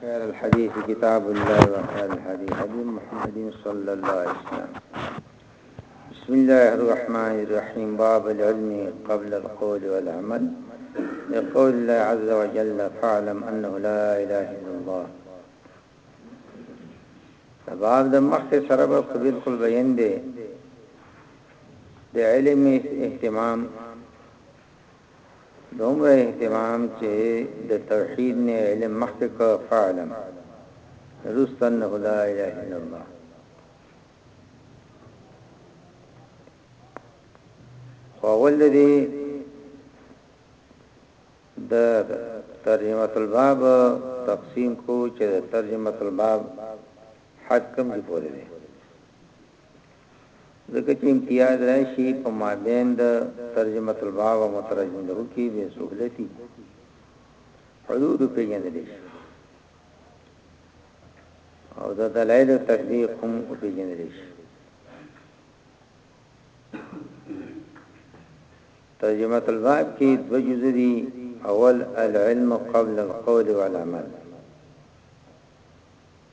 خير الحديث كتاب الله وخير الحديث حديث محمد صلى الله عليه وسلم بسم الله الرحمن الرحيم باب العلم قبل القول والعمل يقول الله عز وجل فاعلم أنه لا إله إلا الله باب د مخت سره بالقبيل قل بيان دي علم اهتمام دومره اهتمام چه د توحید نه علم مخکې که فاعلم رست انه لا اله الا الله فاول دی د ترجمه الباب تقسیم کو چې ترجمه الباب حد کم دی پورې دی ځکه چې امتیاز راشي په مابین د ترجمه الباب او مترجم له کې به سهولتي حدود پیژندل شي او د دلایل تطبیق هم پیژندل شي ترجمه الباب کې د جزء دي اول العلم قبل القول والعمل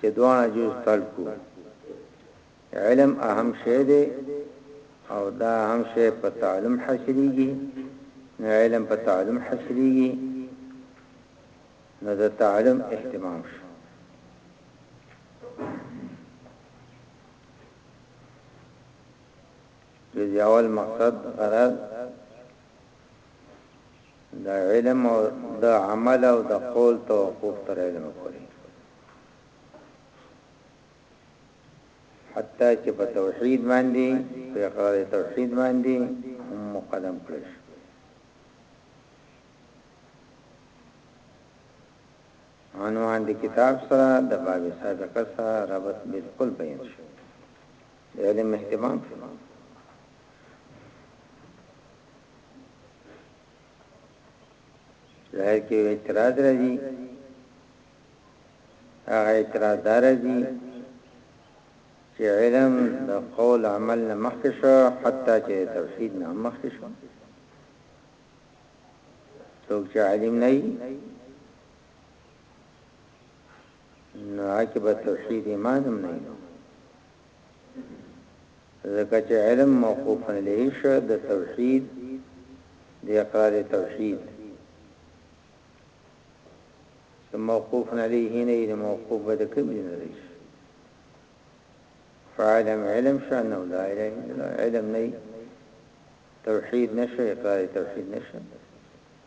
چه دواړه جز تل کو علم اهم شی دی او دا اهم شی په تعلم حاصلیږي نو علم په تعلم حاصلیږي نو دا تعلم اهتمام شو جز اول مقصد غرض د علم او د عمل او د قول توقف تر علم پورې حتی چې په توحید باندې په اقرار توحید باندې هم مقدم کړی شي عنوان د کتاب سره د باب سابقه سره ربط بالکل بیان شو د علم اهتمام شو ظاهر کې اعتراض راځي هغه اعتراض دار دي چې علم د قول عمل نه مخکې شو حتی چې توحید نه مخکې شو څوک چې عالم نه وي نو عاقبت توحید ایمان هم نه ځکه چې علم موقوف علیه شو د توحید د اقرار توحید چې موقوف علیه نه دی موقوف به د کوم نه دی فعلم علم شان او لا اله الا علم نه توحید نشه اقرار توحید نشه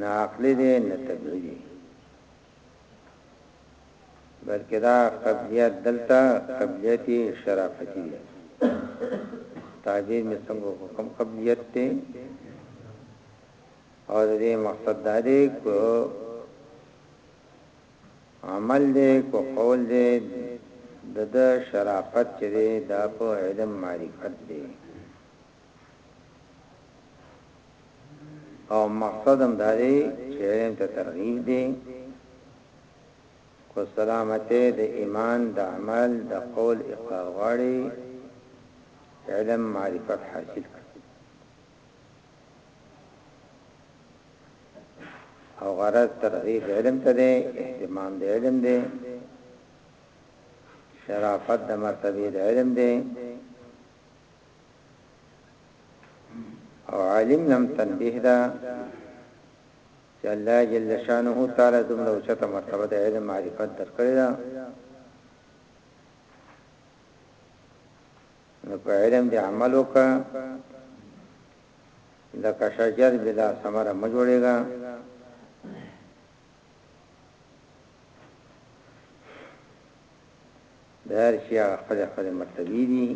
نه عقلي دی نه طبیعي دی بلکې دا قبلیت دلته قبلیت شرافتي دی تعبیر مې څنګه حکم قبلیت دی او دې مقصد دا دی کو عمل دی کو قول دی د د شرافت چې دا په علم معرفت دی او مقصد هم دا دی چې علم ته ترغیب دی کو سلامته د ایمان د عمل د قول اقرار غواړي علم معرفت حاصل کړ او غرض ترغیب علم ته دی اهتمام د علم دی شرافت د مرتبه د علم دی او عالم لم تنبیه دا چې الله جل شانه تعالی دومره اوچته مرتبه د علم معرفت درکړی دا نو په علم دې عمل وکړه لکه شجر بلا ثمره م جوړېږي د هر شي هغه خپل خپل مرتبه دي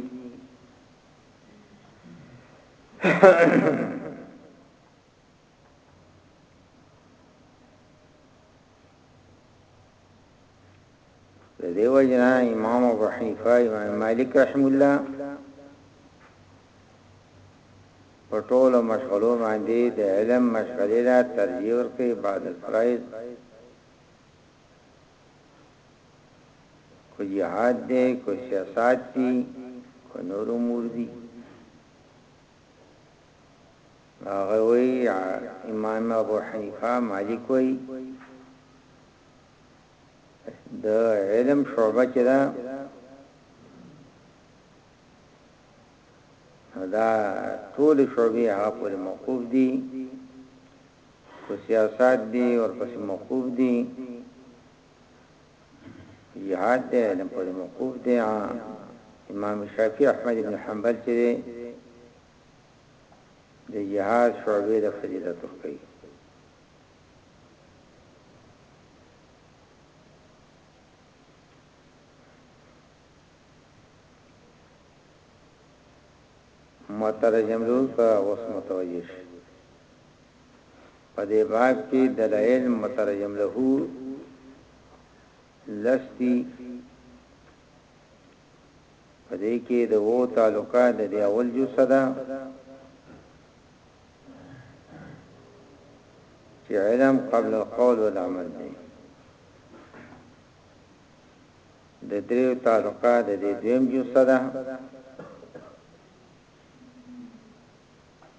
د دیو جنا امام ابو حنیفه امام مالک رحم الله په ټول مشغلو باندې د علم مشغله ترجیح ورکړي بعد الفرائض که جهاد دی که سیاست دی که نور امور دی هغه وی امام ابو حنیفه مالک وی د علم شعبه چې دا دا ټول شعبې هغه پر موقوف دي کو سیاست دي او پس موقوف دي جهاد دی علم پر موقوف دی امام شافعي احمد ابن حنبل چې د جهاد شعبې د فضیلت کوي مترجم لور کا اوس متوجه شي په دې باب کې دلائل مترجم له لس دي، په دې کې د وو تعلقه د دې اول جز ده چې علم قبل القول والعمل دی د دریو تعلقه د دې دویم جز ده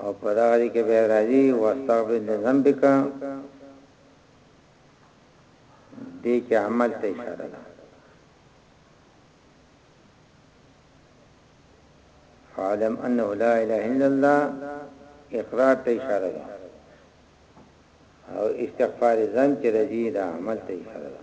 او په دغه دي کې بیا راځي واستغفر لذنبک دې کې عمل ته اشاره ده فعلم انه لا اله الا الله اقرار ته اشاره ده او استغفار ذنب چې راځي دا عمل ته اشاره ده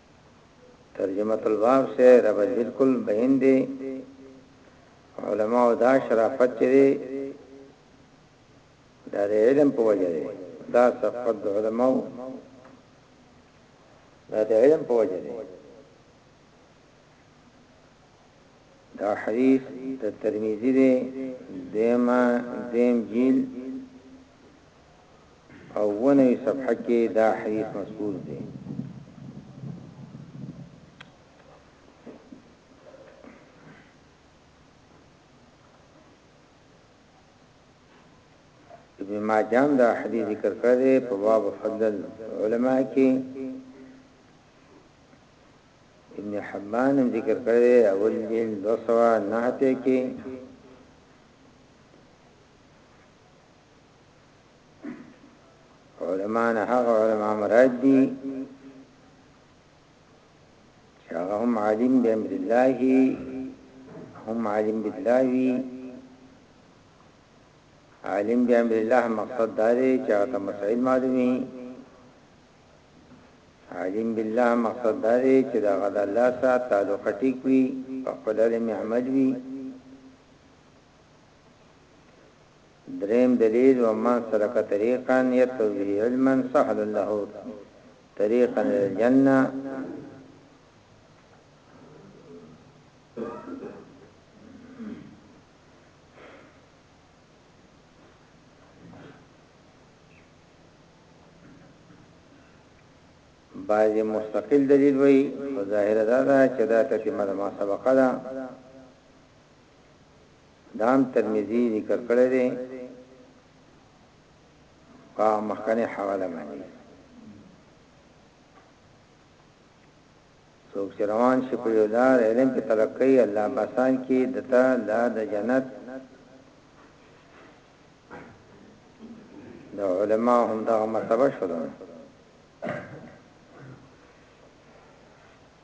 ترجمه الباب سے رب بالکل بین دی علماء دا شرافت چره دا د علم په وجه دی دا صفت د علماء دا د علم په وجه دی دا حدیث د ترمذی دی دیمه دیم جیل او اووه نوي صفحه کې دا حدیث مذکور دی ابن ماجه دا حدیث ذکر کړی په باب فضل علماء کې ابن حبان ذکر کړی اول جلد 209 کې علماء نه هغه علماء مراد دي چې هغه هم عالم به امر الله هم عالم بالله وي عالم به امر الله مقصد دا دی چې هغه مسائل معلومي عالم بالله مقصد دا دی چې دا غد الله سره تعلق ټیک وي په خپل علم عمل وي دریم دلیل، ومن سلک طریقا یبتغی به علما سهل له طریقا الی الجنة، بعض یې مستقل دلیل وایي خو ظاهره دا ده چې دا تتمه د ما سبق ده. دا هم ترمذي ذکر کړی دی په مخکنه حواله باندې څوک چې روان شي په یو لار علم کې تلقي الله باسان کې دته لا د جنت د علما هم دا مرتبه شوه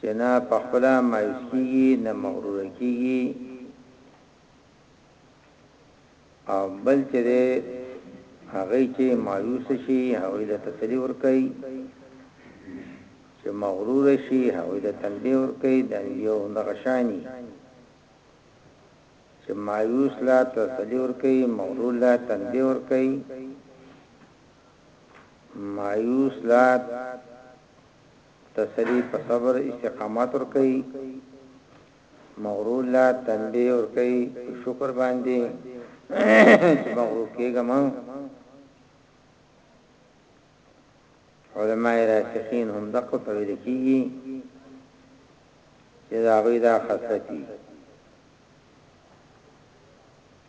چې نه په خپله مایوس کېږي، نه مغرور کېږي او بل چې دی هغه چې مایوس شي هغه له تسلی ور کوي چې مغرور شي هغه له تنبیه ور کوي د انبیو نغشانی چې مایوس لا تسلی ور کوي مغرور لا تنبیه ور کوي مایوس لا تسلی په صبر استقامت ورکي مغرور لا تنبيه ورکي په شکر باندې چې مغرور کېږم علماء راسخین هم دقه په ویل کېږي چې دا غوي دا خاصتي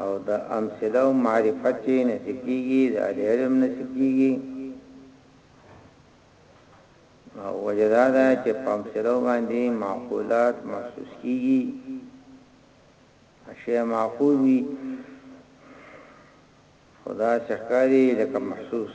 او د امثله او معرفت چې نه سکیږي د اهل علم نه سکیږي او وجدا دا چې په امثله باندې معقولات محسوس کیږي اشیاء معقول وي خدا شکاری لکه محسوس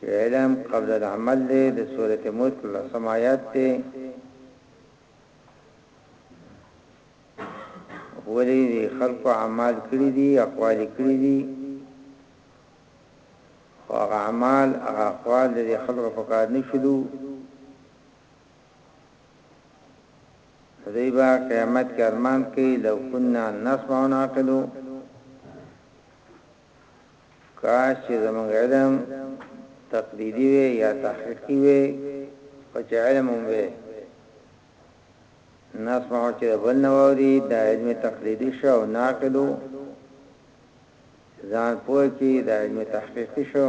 چې علم قبل العمل دی د سورت ملک لسم آیات دی ولی دی خلق عمال کړی دی اقوال کړی دی خو هغه عمال هغه اقوال دی خلق په کار نشدو دی با قیامت کې ارمان کوي لو كنا نسمع ونعقلو کاش چې زموږ علم تقلیدي وی یا تحقیقي وی خو چې علم هم وی نسمع چې بل نه ووري دا علم تقلیدي شو او ناقلو ځان پوه کې دا علم تحقیقي شو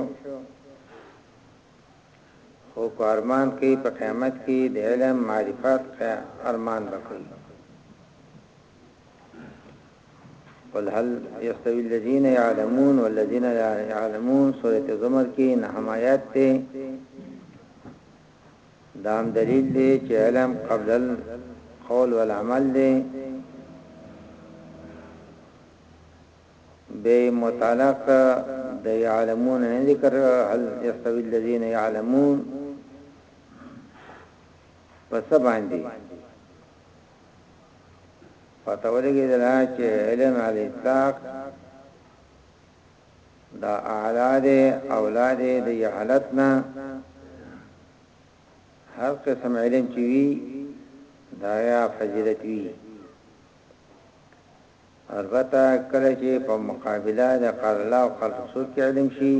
خو که ارمان کوي په قیامت کې د علم معرفت ارمان به کوي قل هل يستوي الذين يعلمون والذين لا يعلمون سوره زمر کې نه حمایت ته دام دلیل دی چې علم قبل القول والعمل دی به یې مطالعه کړه د یعلمون نه ذکر هل یستوی الذین یعلمون په څه باندې پته ولګی دا چې علم علی اطلاق دا اعلاد اولاد د یحلتنا هر قسم علم چې وی دا یا فضیلت وی البته کله چې په مقابله د قال الله او قال رسول کې علم شي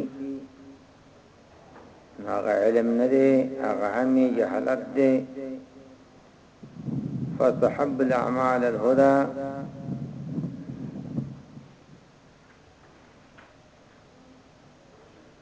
نو هغه علم نه دی هغه هم جهالت دی فاستحب الاعمال الهدى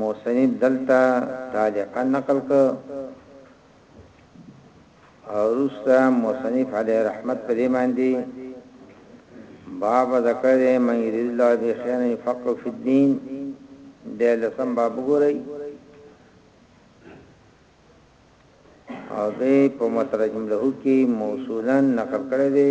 مصنف دلته تعلیقا نقل کړ او وروسته مصنف علیه رحمت په دې باندې باب ذکر دی من یرید الله به خیر یفقه فی الدین د لسم باب ګورئ او به په مترجم له کې موصولا نقل کړی دی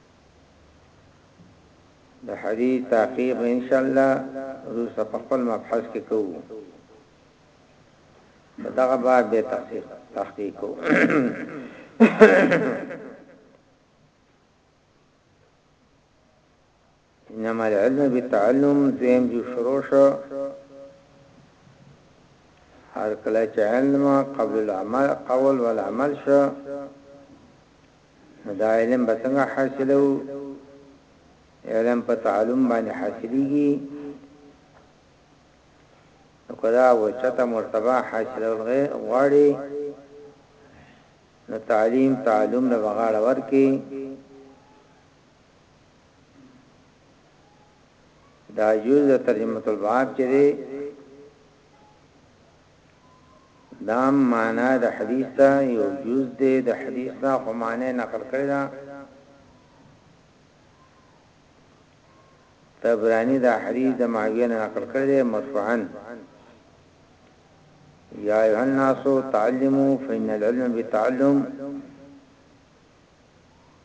د حديث تعقيب ان شاء الله وروسته په خپل مبحث کې کوو دغه باب به تحقیق تحقیق کوو انما العلم بالتعلم دویم جو شروع شو هر کله چې علم قبل العمل قول والعمل شو دا علم به څنګه حاصلو علم په تعلم باندې حاصلېږي کدا وچته مرتبه حاصلول غواړي نو تعلیم تعلم له بغاړه ورکی دا جز ترجمه الباب چې دی دا معنا د حدیث ته یو جز دی د حدیث نه خو معنی نقل کړی دا تبرانی دا حدیث د معاویه نه نقل کړی دی مرفوعا یا ایها الناس تعلموا فإن العلم بالتعلم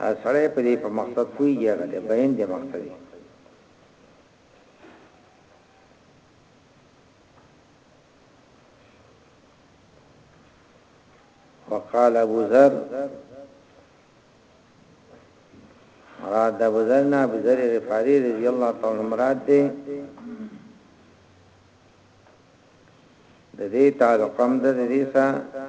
هر سړی په دې په مقصد پوهیږي هغه د بیان د مقصد دی وقال ابو ذر مراد ابو ذر نه ابو ذر غفاری رضی الله تعالی مراد دی د دې تعلق هم د دې سره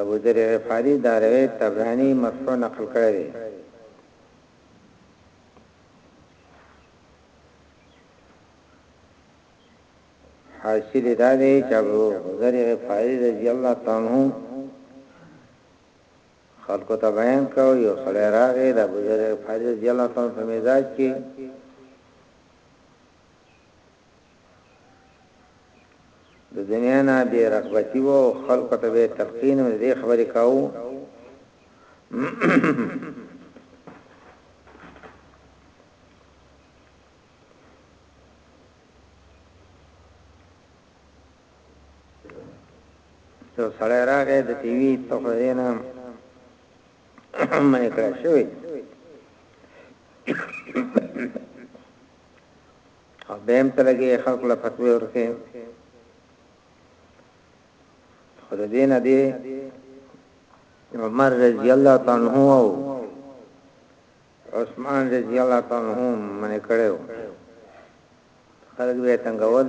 ابوذر غفاری دا روایت طبرانی مرفوع نقل کړی دی. حاصل دا دی چې ابو ذر غفاری رضی الله تعالی عنہ خلکو ته بیان کاو یو سړی راغی د ابو ذر غفاری رضی الله تعالی په مزاج کې د دنیا نه بې رغبتي وه او خلکو ته به یې تلقین هم د دې خبرې کاوه چې سړی راغی د تیوی ته خو یې نه منې کړی شوی او بهم څه لګي خلکو له فتوی ورکي خود دین دی عمر رضی الله تعالی عنہ او عثمان رضی الله تعالی عنہ منه کړو خلک به څنګه ول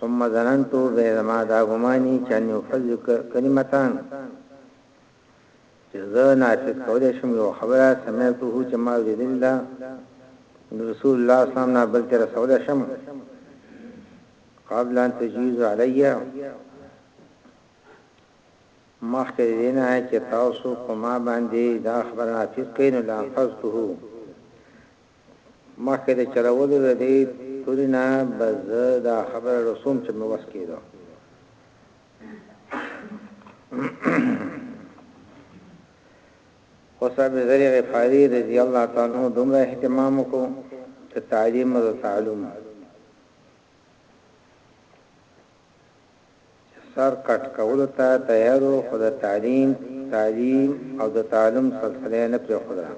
ثم ظننت بیا زما دا ګماني چې ان يفض کلمتان چې زه نافذ کولای شم یو خبره سمعته چې ما ویل دا رسول الله صلی الله علیه وسلم نه بل تر رسول شم قبل ان تجوز علی مخکې دینه چې تاسو په ما باندې دا خبره نافذ کین لا فزته مخکې د چلولو له دې توري نه به زه دا خبره رسوم چې مې وس کېده. خو صاحب ذر غفاری رضی الله تعالی عنہ دومره اهتمام وکړو چې تعلیم او تعلم سر کټ کول ته تیارو خود تعلیم تعلیم او د تعلم سلسله نه پر خدا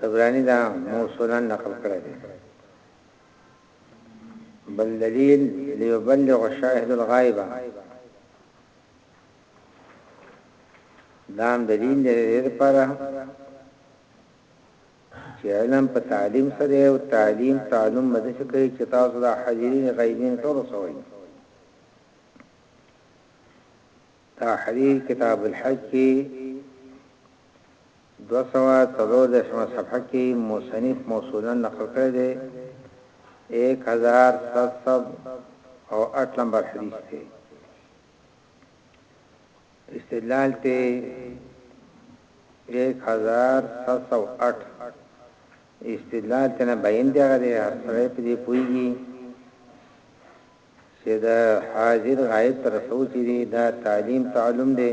تبرانی دا موصولا نقل کړی دی بل دلیل لیبلغ شاهد الغائبه دام دلیل دی لپاره چې علم په تعلیم سره او تعلیم تعلم مدرسې کوي چې تاسو د حاضرین غیبین ټول سوي تحریر کتاب الحج کی دوه سوه څلور دېرشمه صفحه کې مصنف موصولا نقل کړی دی 1708 نمبر حدیث دی استدلال ته 1708 استدلال ته نه بیان دی غره سره په دې پویږي چې د حاضر غائب تر څو چې دی دا تعلیم تعلم دی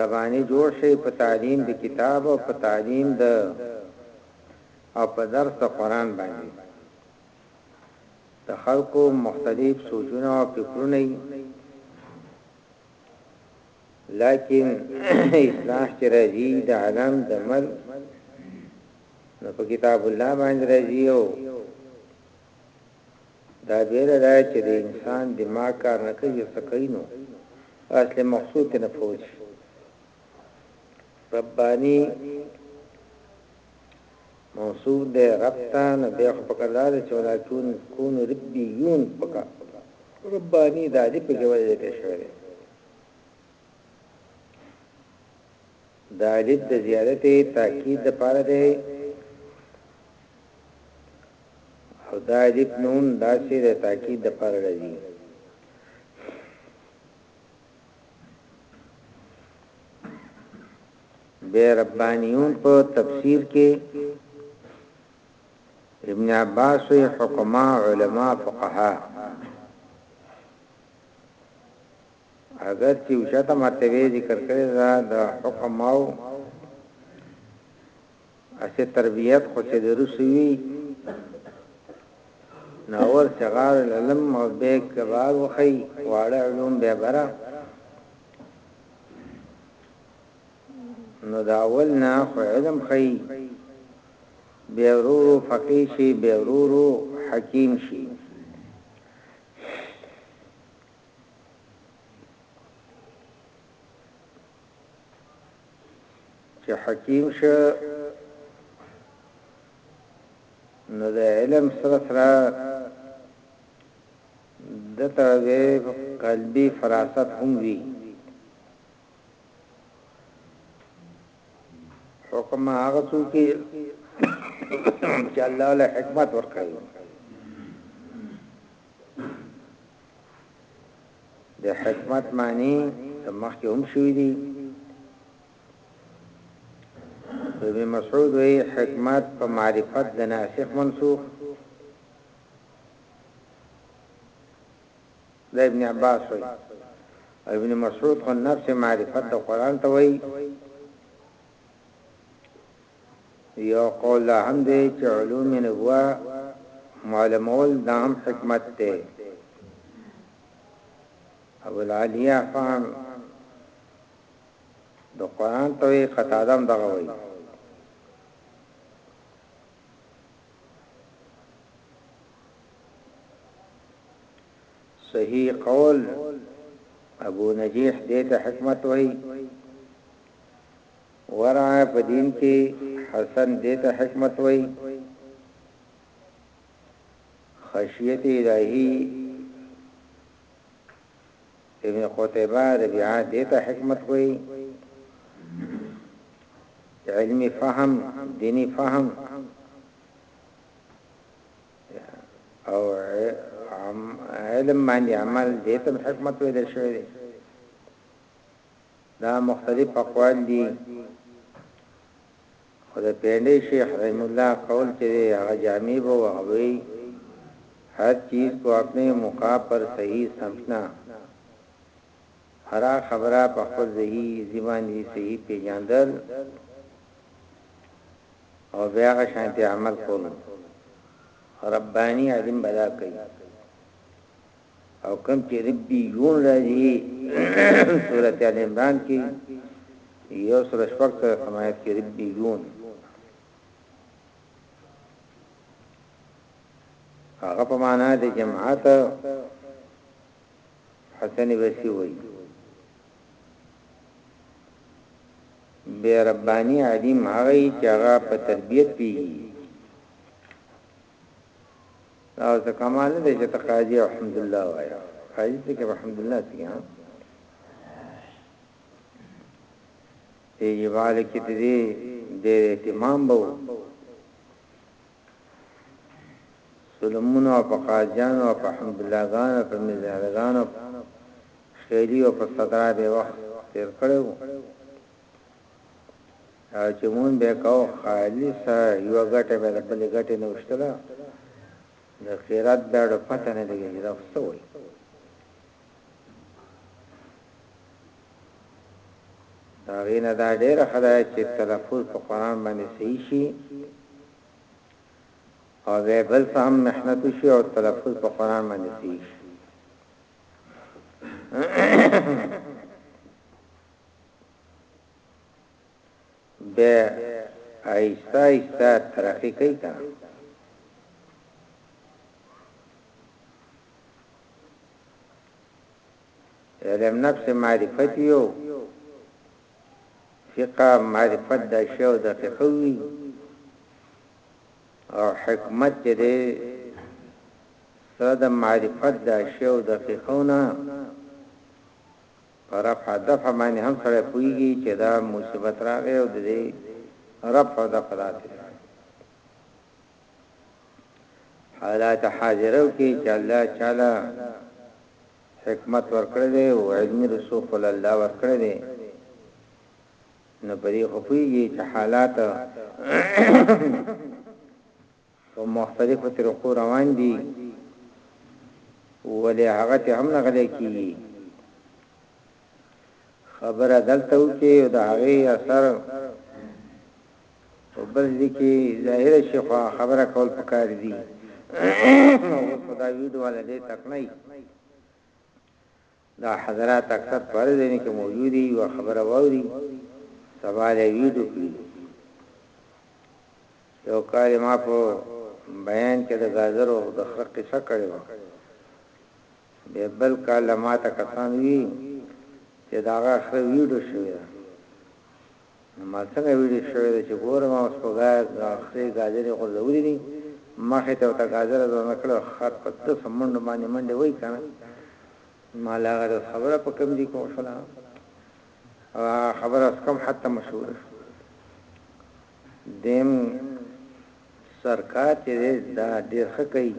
رباني جوړ شي په تعليم د کتاب او په تعليم د او په درس د قران باندې د خلکو مختلف سوچونه او فکرونه لیکن اصلاح چې راځي د عالم د مل نو په کتاب الله باندې راځي او دا بیره ده چه د انسان دماغ کار نه کوي او څه کوي نو اصل مقصود ته نه فوت شي ربانی موصوف ده ربطا نو بیخ پکردار چه ولا کون کون ربیون پکا ربانی دا دی پکې وجه ته شوی د الف د زیادت تاکید لپاره دی او دا الف نون داسې د تاکید لپاره راځي به ربانیون په تفسیر کې ابن عباس وی حکما علما فقها اګر چی اوچته مرتبه یی ذکر کړی ده د حکماو اسی تربیت خو چه د روسو وی ناول صغار العلم او بیگ کبار وخی واړه علوم بیا برا نو دا اول نه خو علم خی بیا ورورو فقی شی بیا ورورو حکیم شی چې حکیم شه نو د علم سره سره د تړوي قلبي فراست هم وي حکم هغه څوک چې الله له حکمت ورکړي د حکمت معنی د مخکې هم شوې دي ابن مسعود وی حکمت په معرفت د ناسخ منسوخ د ابن عباس وی ابن مسعود خو نفس معرفت د قران ته وی يو قول دا هم دی چې علوم نبوه معلومول دا هم حکمت دی ابوالعالیه خان د قران ته وی قطاده هم دغه وی صحیح قول ابو نجیح دې ته حکمت وای ورع په دين کي حسن دې ته حکمت وايي خشيت الهي ابن قتيبه ربيعه دې ته حکمت وايي علمي فهم ديني فهم او علم باندې عمل دې ته حکمت ویل شوی دی دا مختلف اقوال دي خو د پينډۍ شيخ رحيم الله قول چې دی هغه جامع به وه هغه وي هر چيز کو اپنې موقع پر صحيح سمجهنا هره خبره په خپل ځهي زبان دي صحيح پېژاندل او بیا هغه شانتي عمل کول رباني عالم بلا کوي او کم چې ربي یون راځي سورته ال عمران کې یو سره شپږ سره سمایت کې ربي یون هغه په معنا د جماعت حسن وسی وای بے ربانی علیم هغه چې هغه په تربیت پیږي دا څه کمال نه دی چې ته قاضي الحمدلله وایا قاضي ته کې الحمدلله سی ها دې جبال کې دې دې اهتمام بو سلمونو په قاضیانو په الحمدلله غان په مزار غان خیری او په صدرا به وخت تیر کړو او چې مونږ به کوو خالصه یوه ګټه به ده بلې ګټې نه وشته ده د خیرات داړو پته نه لګي چې دا څه وایي دا غینه دا ډیره خدای چې تلفظ په قران باندې صحیح شي او به بل څه هم محنت شي او تلفظ په قران باندې صحیح شي بیا آهسته آهسته ترقی کوي کنه علم نفس معرفت یو فقه معرفت د شیو د فقوی او حکمت چې دی سره د معرفت د شیو د فقونه په رفع دفع باندې هم سړی پوهیږي چې دا مصیبت راغی او د دې رفع او دفع داسې ده حالات حاضرو کې چې الله تعالی حکمت ورکړی دی او علم رسوخ ول الله ورکړی دی نو په دې خو پوهیږي چې حالات په مختلفو طریقو روان دي ولې هغه ته هم نه غلې کیږي خبره دلته وکي او د هغه اثر په بل ځکه ظاهر شي خو خبره کول پکار دي خدای ویډ والا دې تک نه دا حضرات اکثر په هر ځاینه کې موجود وي یوه خبره واوري سبا له ویډو کړي یو کال ما په بیان کې د گازرو د خره قصه کړې و به بل کال ما ته کسان وی چې داغه خره ویډو شوی نو ما څنګه ویډیو شوې ده چې ګورم او سپوږای خرې ګاجرې غورځولې دي مخې ته ورته ګاجره ځوانه کړې او خر په دسه منډو باندې منډې وای کنه ما لاغه د خبره په کم دي کوم شلا او خبره اس کم حتی مشهور شو دیم سرکار چې دا ډیر ښه کوي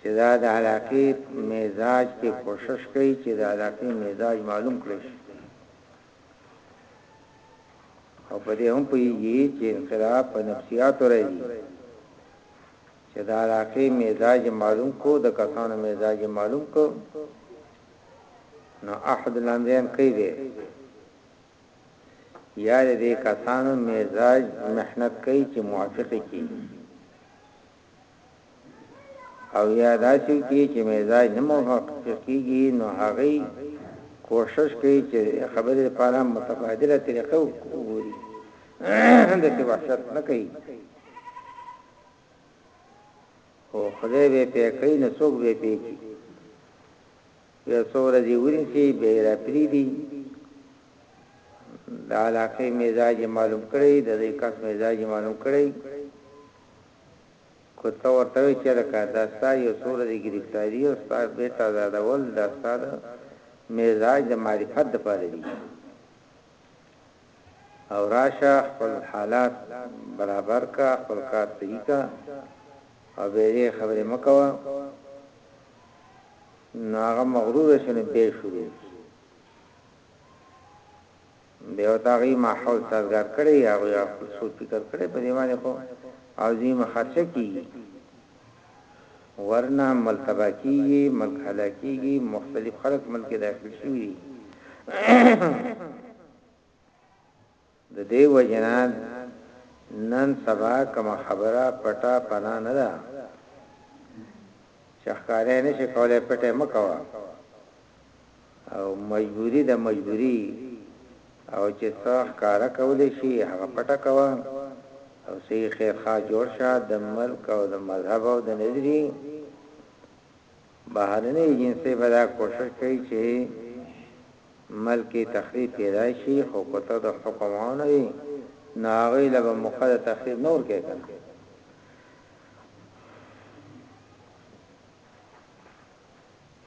چې دا د علاقې مزاج کې کوشش کوي چې د علاقې مزاج معلوم کړي او په دې هم پوهیږي چې انقلاب په نفسیات راځي چې دا علاقه مزاج معلوم کو د کسانو مزاج معلوم کو نو احد الامرین کوي دی یا دې کسانو مزاج محنت کوي چې موافق کی او یا داسې وکړي چې مزاج نه موافق کیږي نو هغه کوشش کوي چې خبرې لپاره متبادله طریقه وګوري د څه وحشت نه کوي او خدای به پې کوي نو څوک به پې کوي یو څو ورځې ورسي به را پری دي د علاقې مزاج معلوم کړي د دې کس مزاج معلوم کړي که ته ورته وایې چې لکه دا ستا یو څو ورځې ګرفتاري او ستا بېرته ازادول دا ستا د مزاج د معرفت لپاره دي او راشه خپل حالات برابر کړه، خپل کار صحیح کړه او بیا دې خبرې مه کوه، نو هغه مغرور شو نو بیا یې شروع کړي. دی او د هغوی ماحول سازګار کړی، هغوی هغه خپل سوچ فکر کړی په دې باندې خو عظیمه خرچه کیږي ورنه ملک تباه کیږي، ملک هلاکیږي، مختلف خلک ملک کې داخل شوي دي د دې وجنه نن سبا کومه خبره پټه پنا نه ده چې ښکارې نشي کولای پټه مکوه. او مجبوري ده مجبوري او چې څه ښکاره کولی شي هغه پټه کوه او صحیح خیر خواه جوړ شه د ملک او د مذهب او د نظري بهرنۍ ایجنسۍ به دا کوشش کوي چې ملک تخریب پیدا شي خو که ته د حکم ونه وي نو هغوی له به موقع د تخریب نه ورکوې که نه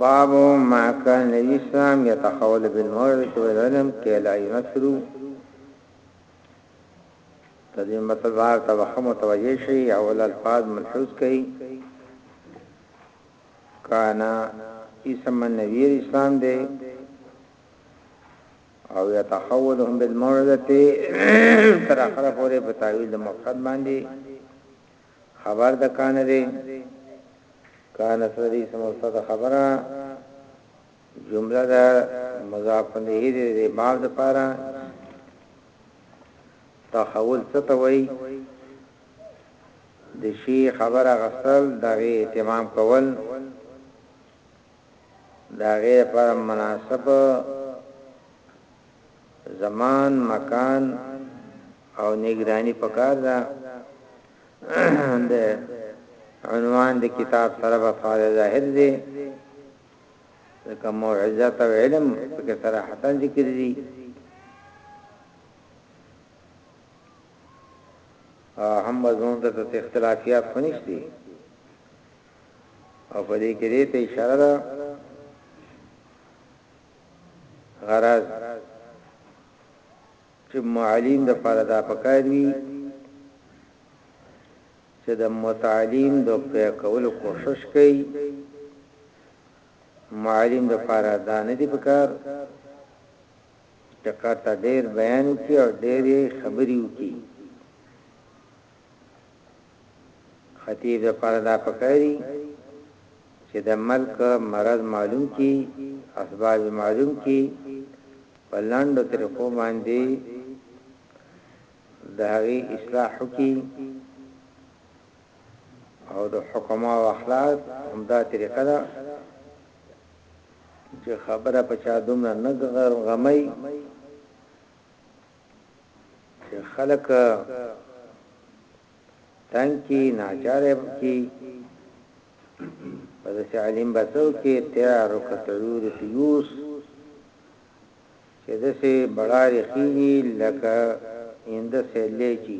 باب ما كان نبی اسلام يتخول بالموعظه والعلم كي لا ينفروا تدې مطلب بار ته وخت متوجه شي او الفاظ ملحوظ کړي کانا اسم النبي اسلام دې او يتخولهم بالموعظه تر اخره پورې په تاويل د مقصد باندې خبر د کان دی کان سره دې سم مقصد خبره جمله ده مضاف نه دې باب د پاره تخول څه ته وای د شي خبره غسل دغه اهتمام کول د هغې لپاره مناسب زمان، مکان او نګراني پکار ده. د عنوان د کتاب سره به فعال ظاهر دی. لکه موعظه او علم پکې صراحتا ذکر دي. هم مضمون ته اختلافیات خنشتي او په دې کې دې ته اشاره ده غرض چې معلم د پاره دا پکار وي چې د متعلم د په کولو کوشش کوي معلم د پاره دا نه دی پکار چې کاته ډېر بیان کوي او ډېر خبري کوي خطیب لپاره دا پکار دي چې د ملک مرض معلوم کړي، اسباب یې معلوم کړي، په لنډو طریقو باندې د هغې اصلاح وکړي او د حکماو اخلاق همدا طریقه ده چې خبره په چا دومره نه غمي چې خلک تنګ کی ناچار کی په دې علم بسو کې تیار کټور تیوس چې دسه بلار خېږي لکه اند سهلې چی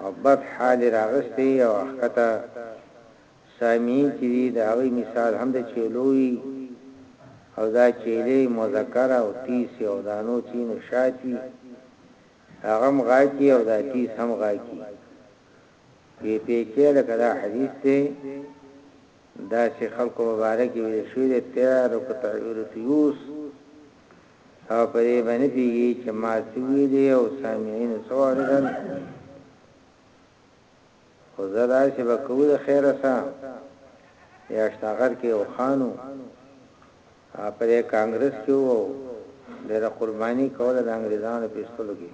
او بد حال راغستی او حقته سامعين چې دي د هغوی مثال هم د چيلو وي او دا چيلې مذکره او تيس يو دانو تين و شات وي هغه هم غاکي او دا تيس هم غاکي وي پيکې لکه دا حديث دی داسې خلکو مبارکې ويل شوي دی تيار که تعير تيوس او په دې باندې پیږي چې ما څه ویلي او سامعين څه واورېدل خو زه داسې به کوو د خیره سه یاشتاغر کې یو خان و په دې کانګرس کې و او ډېره قرباني کوله د انګریزانو په ایستلو کې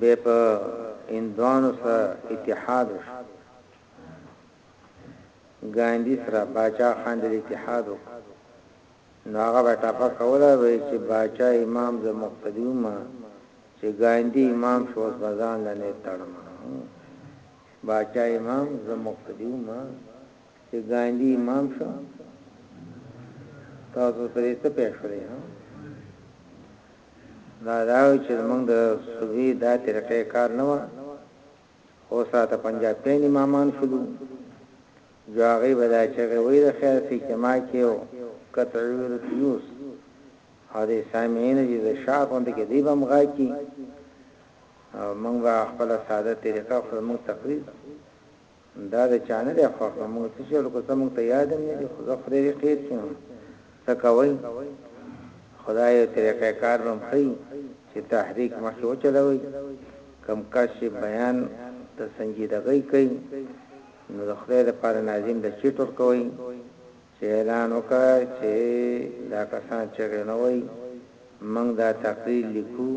به په هندوانو سره اتحاد وشو ګاندی سره باچا خان د اتحاد وکړ نو هغه به ټپه کوله به یې چې باچا امام زه مقتدي ومه چې ګاندي امام شو اوس به ځان له نیت تړمه باچا امام زه مقتدي ومه چې ګاندي امام شو تاسو په دې څه پېښ شوی ها دا راو چې موږ د صوبې دا طریقې کار نه و اوس راته پنجابپېن امامان شولو جو هغوی به دا چغې وهي د خیر سه اجتماع کې او قطعي ویروس نیوز او د سامعینو چې د شاه غوندې کې دوی به هم غا کړي او موږ به خپله ساده طریقه خو موږ تقریر دا د چا نه دی خوښ نو موږ څه چل کو څه موږ ته یاد هم نه دي خو زه خدای دې خیر کړي څه کوئ خو دا یو طریقه کار به هم ښیي چې تحریک مخکې وچلوئ، کوم کس چې بیان د سنجیدګۍ کوي نو د خدای لپاره ناظم له چیټ ورکوئ چې اعلان وکړه چې دا کسان چیغې نه وهي موږ دا تقریر لیکو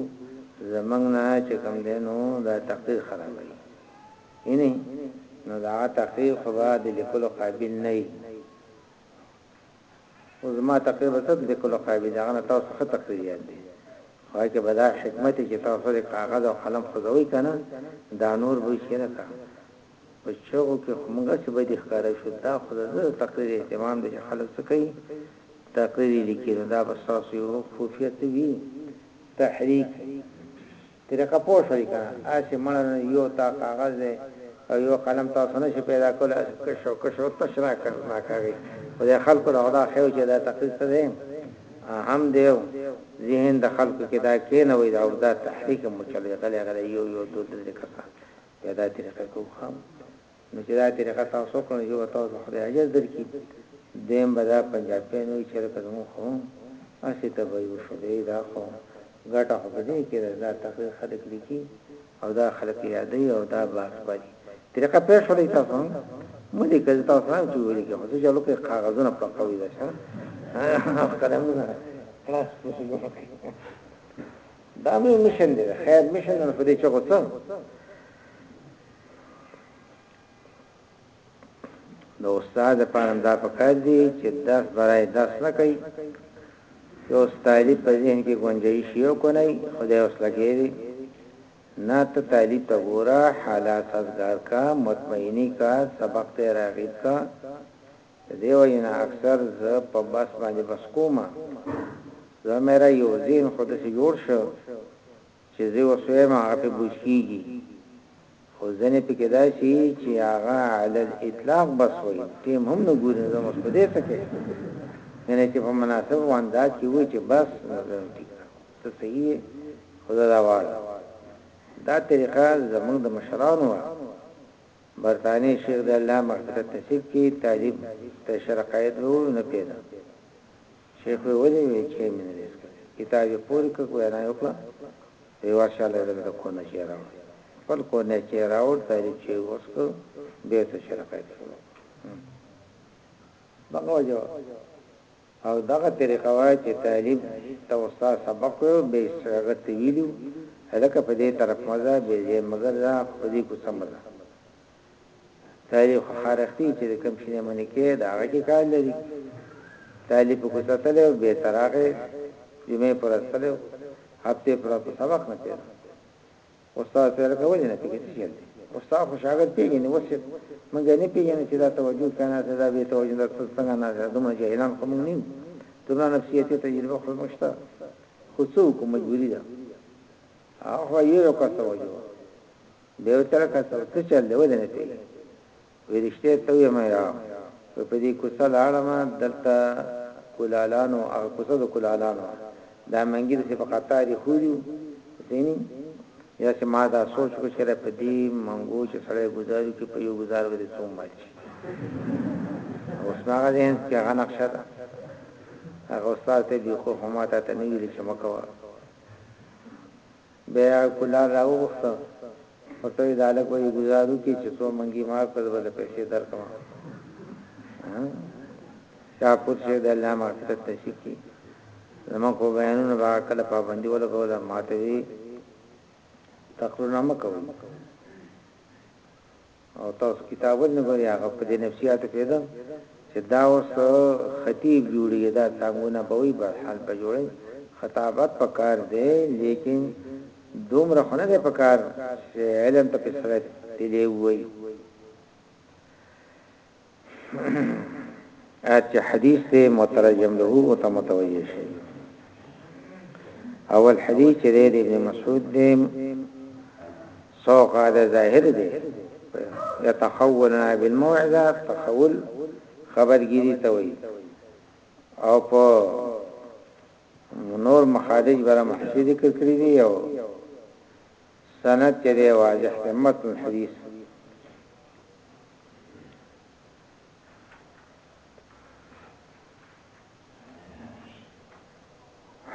زموږ نه چې کوم دی نو دا تقریر خرابوي یعنې نو د هغه تقریر خو به د لیکلو قابل نه وي. اوس زما تقریر به څه د کلو قابل دی، هغه نه تاسو ښه تقریر یاد دی، خو هغه کې به دا حکمت وي چې تاسو ولې کاغذ او قلم خوځوئ که نه، دا نور بوی شي لکه په چغو کې خو موږ هسې بدي ښکاره شو، دا خو د ده د تقریر اهتمام دی چې خلک څه کوي، تقریر یې لیکي، نو دا به ستاسو یو خفیه څه وي، تحریک. طریقه پوه شوی کنه هسی مړه نه یو تا کاغذ دی او یو قلم تاسو نشی پیدا کولی هسی کش او کش او تش را کش را کوی خو د خلکو له خدا خیو چی دا تقریر څه دی هم دیو ذهن د خلکو کی دا کینوی دا او دا تحریک مو چلی غلی غلی یو یو دو درې کسان پیدا طریقه کوو نو چې دا طریقه تاسو وکړئ نو یو تاسو به خدای اجر درکړي دویم به دا پنجابیان وي چې لکه زموږ خو هم هسې تباهي وشوله ای دا خو ګټه خو په دې نه کېده چې دا تقریر خلک لیکي او دا خلک یادوي او دا بحث پالي طریقه پرې شوله تاسو هم مو لیکه زه تاسو هم چې ولیکه خو څه چلو کې کاغذونه پرقوي دا شه قلمونه خلاص دا مې مشن دی خیر مشن نه په دې چغو څه د استاد لپاره دا پکار دی چې درس برای درس نه کوي چې استاد په ذهن کې گنجایي شي او کو نه خدای اوس لګیږي نه ته طالب ته ګوره حالات سازگار کا مطمئنی کا سبق ته راغیب کا دیو جنا اکثر ز په بس باندې بس کومه زه مې را یو زین خود سي جوړ شو چې زه اوس وایم هغه پرې بوج کېږي خو ځینې پکې داسې چې هغه علی الاطلاق بس وایي ټیم هم نه ګوري نو زه هم اوس په دې څه کوم یعنې چې په مناسب وانداز کې ووایي چې بس نو زه هم ټیک کړم ته صحیح یې خو زه دا واړه دا طریقه زموږ د مشرانو وه برتانې شیخ د الله مغفرت نصیب کړي طالب ته شرقایت وو نه پیدا شیخ وی ولی وی چه می نه دی سکلی کتاب یی پوری کړ وینا یی وکړه وی ورشه الله دې د کور نه چه راوړ خپل کور نه چه راوړ تعریف چه وسکو بیرته شرکت شروع دغه وجه او دغه طریقه وای چې طالب ته استاد سبق وي به شاګرد ته ویلو هلکه په دې طرف مزه به یې مگر را خو دې کو سمزه طالب خو خارښتي چې د کم شي نه منې کې دا هغه کې کار لري طالب په کوڅه تلې او به تراغه جمعې پر تلې هفته پر په سبق نه پیدا استاد سره کولې نه پیږي څه چل استاد خو شاګرد پیږي نه وسه مګر نه پیږي چې دا توجه کنه دا به توجه د څنګه نه ده دومره جهلان کوم نه یو دومره نفسیتي تجربه خو مشته خو څوک مجبوری ده هغه یو کس توجه بیا یې ورته وکتل، څه چل دی ولې نه کوې؟ وایي رښتیا یې ته وایه مه ژاړه. وایي په دې کوڅه لاړم، دلته کولالانو، هغه کوڅه د کولالانو وه، دا منګي داسې په قطار ایښودي وو، ځینې داسې ما دا سوچ وکړ چې یاره په دې منګو چې سړی ګوزار وکړي، په یو ګوزار به دې څو مړ شي. اوس مې هغه ذهن کې هغه نقشه ده. هغه استاد ته بې خوفه ما تاته نه ویلي چې مه کوه. بيا کلال راوغوښته خو ته وې دا هلک به يې ګوزار وکړي چې څو منګي مار کړه زه به له پيسې درکړم شاه پور شوی د الله مغفرت نصیب کړي زموږ په بیانونو به کله پابندي ولګوله ماته وی تقرونه مکوي او تاسو کتابونه نه ګوري هغه په دې نفسیاتو پوهیدم چې دا اوس خطیب جوړیږي دا څنګونه به وي بس حال به جوړي خطابت په کار دی لیکن دومره خونه ده په کار چې علم ته په سره تلې وي چې حدیث دې مترجم له او ته متوجه شي اول حدیث چې دې ابن مسعود دې سوق هذا ظاهر دې يتخولنا بالموعظه تخول خبرګيري ته وي او په نور مخارج برا محشي ذکر کړی دی او سند چې دی واضح متن حدیث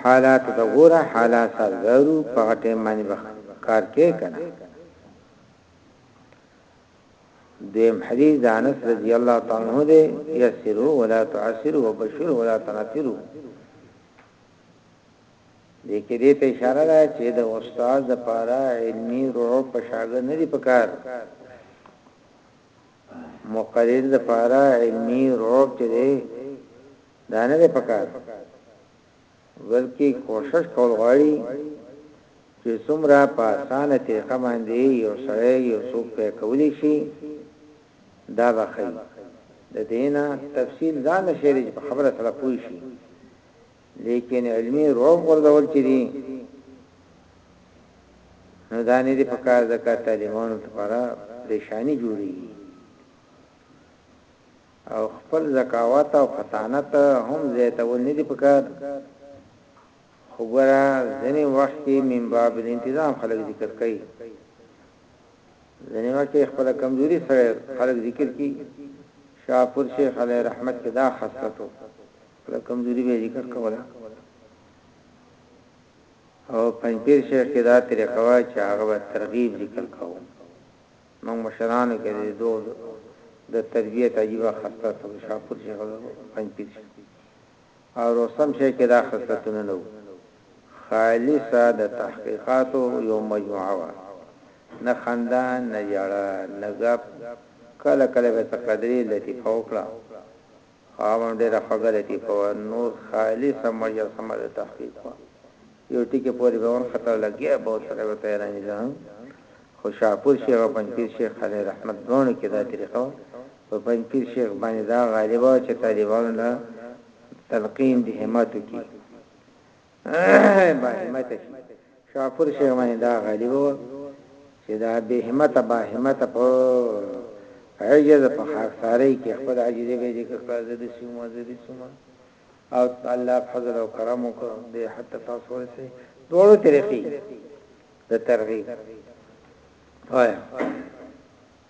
حالات د غوره حالات سازګارو په غټه باندې کار کې کنه دیم حدیث د انس رضی الله تعالی عنہ دی یسرو ولا تعسرو وبشرو ولا تنفرو دې کې دې ته اشاره ده چې د استاد د پاره علمي رعب په شاګرد نه دی پکار مقرر د پاره علمي رعب چې دی دا نه دی پکار بلکې کوشش کول غواړي چې څومره په اسانه طریقه باندې یو سره یو څوک په کولی شي دا بخی د دینه تفصیل ځان شریج په خبره سره پوي شي لیکن علمی روب غردول چی دی نو دانی دی پکار دکا طالبانو تپارا پریشانی جوری او خپل زکاوات او فطانت هم زیتول ندی پکار خوبرا زنی وقت کی من باب الانتظام خلق ذکر کئی زنی وقت خپل کمزوری سره خلق ذکر کی شاپور شیخ علی رحمت کې دا خاصتو خپل کمزوري به ذکر کوله او پنځپیر شیخ کې دا طریقه وا چې هغه به ترغیب ذکر کاوه موږ مشرانو کې د دوه د تربیت عجیب خسته سو شاپور شیخ پنځپیر شیخ او رسم شیخ کې دا خصلتونه نو خالصه د تحقیقاتو یو مجموعه وا نه خندان نه یړه نه غپ کله کله به تقدری لطیفه وکړه خاوند ډېره خوږه لطیفه وه، نور خالصه مجسمه د تحقیق وه، یو ټکي پورې به ونښته لګیا به ورسره وه، ته حیرانېده هم. خو شاهپور شیخ او پنجپیر شیخ خلیل رحمت دواړو کې دا طریقه وه، په پنجپیر شیخ باندې دا غالبه وه چې طالبانو له تلقین د حمایت وکړي. باهمت شي شاپور شیخ باندې دا غالب و چې دا بهمت باهمت په عجز په خاکساري کې خپل عجزي به ذکر کړه زه د سیمه زه د سیمه او الله فضل او کرم وکړ د حتی تاسو ورسې دوه طریقې د ترغیب وایا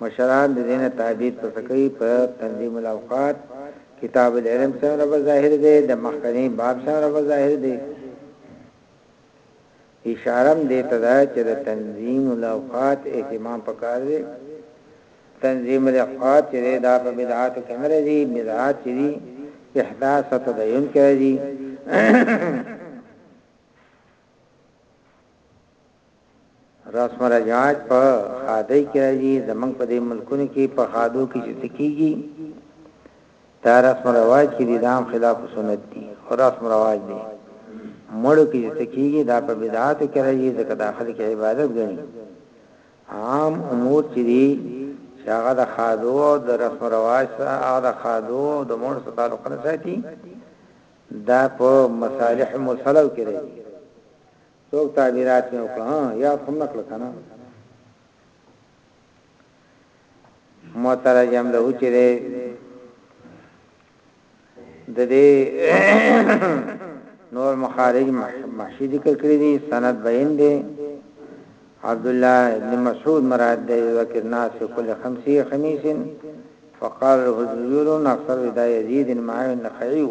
مشران د دینه تعبیر په څه کوي په تنظیم الاوقات کتاب العلم سره به ظاهر دی د مخکنی باب سره به ظاهر دی اشاره دې ته ده چې د تنظیم الاوقات اهتمام پکار دی تنظیم الاوقات چې دا په بدعات کې نه راځي بدعات چې دي احداث تدین کې راځي رسم رجعت په خادۍ کې راځي زمنګ په دې ملکونو کې په خادو کې چې تکیږي دا رسم رواج چې دي دام خلاف سنت دي او رسم رواج دي مړو کې چې تکیږي دا په بدعاتو کې راځي ځکه داخل کې عبادت غني عام امور چې دي چې هغه د خادو او د رسم رواج سره هغه د خادو او د مور سره تعلق نه ساتي دا په مصالح مصلو کې راځي څوک تعبیرات مې وکړه ها یاد هم نکړه کنه مترجم له چې ده د دې نور مخارج محشی ذکر کړی دي سند بیان دي عبد الله ابن مسعود مراد دی وکر ناس کل خمسی خمیس فقال الهجور نصر دا یزید معاون خیو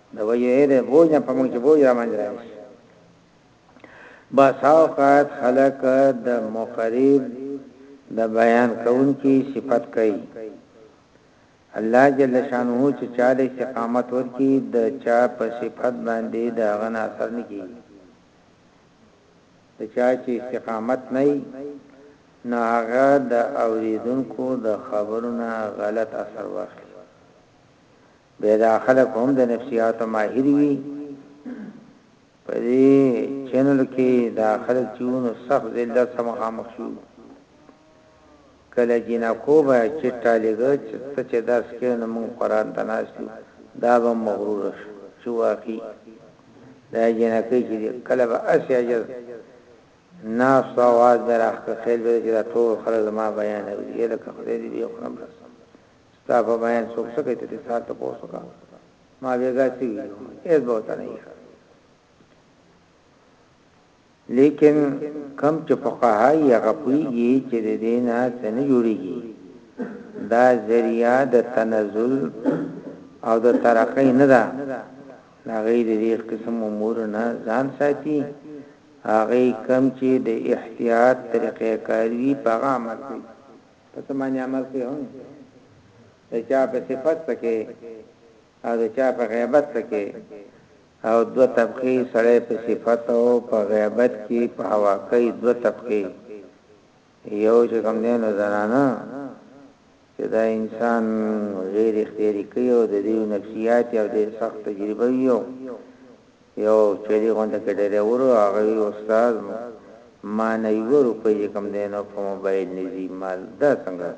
د وجهې ده بوج نه په موږ چې بوج را باندې راشي بس اوقات خلق د مقرب د بیان کون کی صفت کوي الله جل شانه چې چا د استقامت ورکی د چا په صفت باندې دا غن اثر نه کی د چا چې استقامت نه نه هغه د اوریدونکو د خبرونو غلط اثر واخلي بیا دا خلک هم د نفسیاتو ماهر وي په دې چینل کې دا خلک چې ونو سخت ذلت سره مخامخ شو کله جنکو به چې ټالیګه چې چې درس کې نو مون قران ته ناشو دا به مغرور شو چې واقعي دا جنکې چې کله به اسی اجز ناس او आवाज به راخ خېل به چې دا ټول خلک ما بیان دی لکه خدای دې یو خبر ستا په بیان څوک څه کوي ته دې سار تپوس وکړه ما بیګا څه ویلو هیڅ به ورته نه وي لیکن کم چې فقها یې هغه پوهیږي چې د دې نه څه نه جوړیږي دا ذریعہ د تنزل او د ترقی نه ده دا غیر دې قسم امور نه ځان ساتي هغه کم چې د احتیاط طریقې کاروي په عمل کوي په څه معنی عمل کوي هم د چا په صفت پکې او د چا په غیبت پکې او دو طبقه سړی په صفت او په غیبت کې په هوا کوي دو طبقه یو چې کوم نه نه زنانه چې دا انسان غیر اختیاري کوي او د دې نفسیات او د سخت تجربه یو یو چلی غونډه کې ډریور وو هغه وی استاد معنویوه روپۍ چې کوم دی نو په موبایل نه ځی مال دا څنګه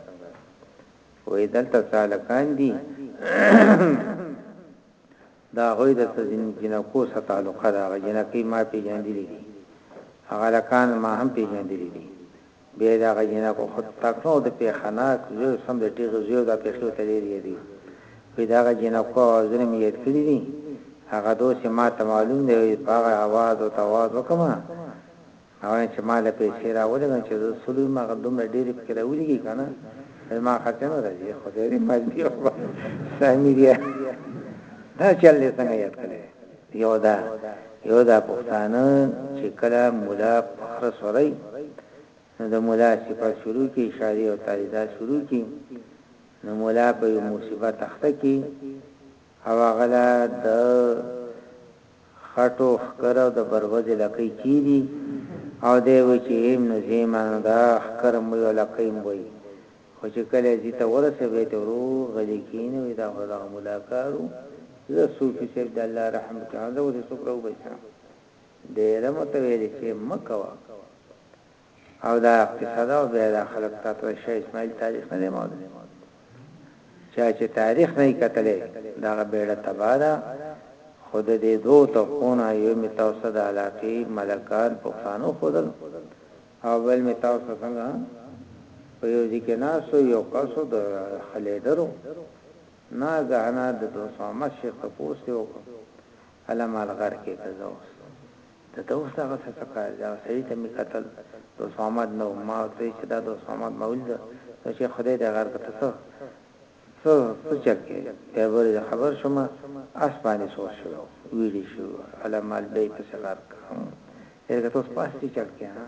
وی دلته څه هلکان دی دا غوی د سزین جنکو سره تعلق دا غی جنکی ما پیژندلی دی هغه لکان ما هم پیژندلی دی بیا یې دغه جینکو خود ټاکنو او د پېښناک زوی سم د ټیغې زوی او دا پېښې ورته ډېرې یادوي. وایي، دغه جینکو اوازونه مې یاد کړي دي، هغه دوسې ما ته معلوم دی، وایي، په هغه اواز ورته اواز وکړم او وایم چې ما له پیسې راولېږه چې زه څه لوی یم، هغه دومره ډېرې پکې راولېږي که نه په زما خرچه نه راځي، خدای دې مالګې وخوري. سامیریه دا چل دې څنګه یاد کړی دی؟ یو دا یو دا پښتانه چې کله ملا په خره سوري نو د ملا صفت شروع کی اشاری او تالیدات شروع کی نو ملا په یو مصیبت اخته کی او هغه لا د خټو ښکر او د بروزې لکۍ کیدی او دی وی چې ایم نو زیمانو دا ښکر مو یو لکۍ مو وی خو چې کله یې ځي ته ورسوي بیا ته ورو غلي کیني وایي دا خو دغه ملا کار و، ځه صوفي صاحب د الله رحم وکړي هلته اوس یې څوک راوباسي نه ډیره مو ته ویلي چې مه کوه او دا قصه ده او بیا دا خلک تا ته د شاه اسماعیل تاریخ نه دی معلوم چا چې تاریخ نه کتلی د هغه بیړه تباه ده خو د دې دوو طبقو نه یو مې تاسو ته د علاقې ملکان پښتانه وښودل او بل مې تاسو ته څنګه په یو ځای کې ناست و، یو کس و د ښه لیډر و، ناګهانه د دوست محمد شیخ تپوس یې وکړ، هله مالغر کې ته ځه اوس د ده اوس دغه څه څه کار دي؟ هغه سړي ته مې کتل دوست محمد نه و، ما ورته وویل چې دا دوست محمد مولوي ده نو چې خدای دې غرق ته څه څه څه چل کې ډرایبر زه خبر شوم اس باندې سور شوی او ویډی شو اله مال بی پسې غر کړم یرګه توس پاس څه چل کې ها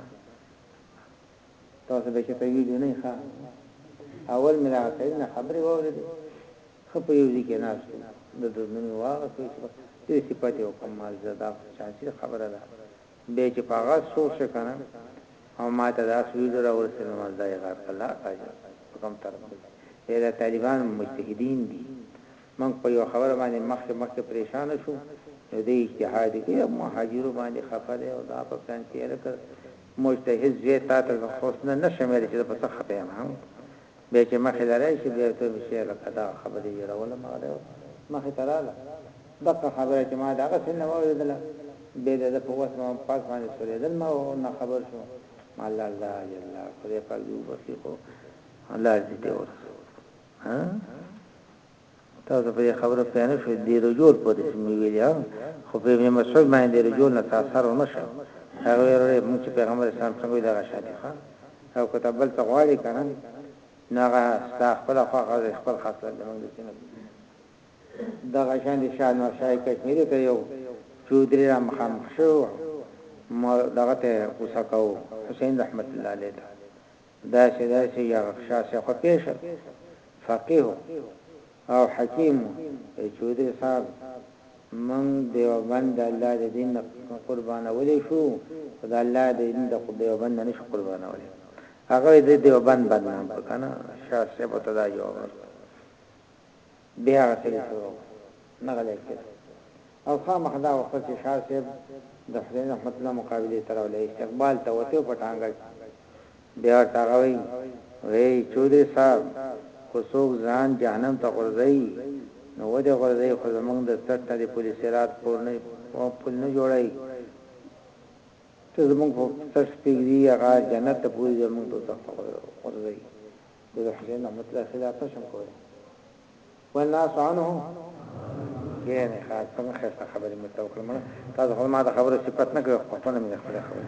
تاسو به چې ته ویډیو نه ښه اول مې دا سړي نه خبرې ووري دي خو په یو ځای کې ناس د دنو واغ څه چې یو صفات یو کوم مال زدا چا چې خبره ده بیا چې په غږ سوق شو کنه او ما ته داس ویډیو را ورسې نو ما دا یې غار کړ لا تاجر په کوم طرف دی وې دا طالبان مجتهدین دي موږ په یو خبره باندې مخکې مخکې پریشان شو نو دې اجتهاد کوي مهاجرو باندې خفه دی او دا په پلان کې لکه مجتهد زوی تا ته خوښ نه نشم ویل چې په څه خپه یم بیا چې مخې له راشي بیا ورته وایم چېرې لکه دغه خبره دې وېروله مه غلی اوسه مخې ته راله دقه خبره چې ما دغسې نه وه اورېدله بې د ده په وس مه پس باندې سورېدل ما و نه خبر شو ما لال دا جل لار خدای پاک دې وبخښي خو لار دې دې ورسوه ها تاسو په دې خبره پوه نه شوئ، دې رجول پورې چې مې ویلي، خو په ابن مسعود باندې دې رجول نه څه اثر ونه شو، هغه ویل، وروره موږ چې پیغمبر اسلام څنګه وي دغه شان یو، ښه؟ او که ته بل څه غواړې که نه، نو هغه ستا خپله خوښه ده، خپل خصلت زموږ د سینې نه دی. دغه شان د شاه انور شاه کشمیري ته یو چودري را مخامخ شوی و، مو دغه ته غوسه کاوه، حسین رحمت الله علیه ته. داسې داسې يو شخص خو پېښه فقيه او حکيم وو چې چودري صاحب موږ ديوبند د الله د دين نه قربانولي شو خو د الله د دين د ديوبند نه نشو قربانولي هغه د ديوبند بدنام کړ کنه شاه صاحب ته دا جواب ورکړ بیا هغه سړی شروع نه غلی کېده او خامخا دا غوښتل چې شاه صاحب د حسین رحمت الله مقابلې ته راولي. استقبال ته وته او په ټانګه کې بیا ورته هغه وایي، وې چودري صاحب! که څوک ځان جهنم ته غورځوي، نو ودې غورځوي، خو زموږ د څټ نه د پل صراط پل نه جوړوي، ته زموږ په څټ پرېږدي، هغه جنت ته بوځي، زموږ دوزخ ته غورځوي. د حسین رحمت الله خلاف نشم کولی والناس عنه ډیر نه خاص څنګه خسته خبرې مې توکل مړه تاسو خو ما د خبرو صفت نه کوي خو ټول مې خپل خبرې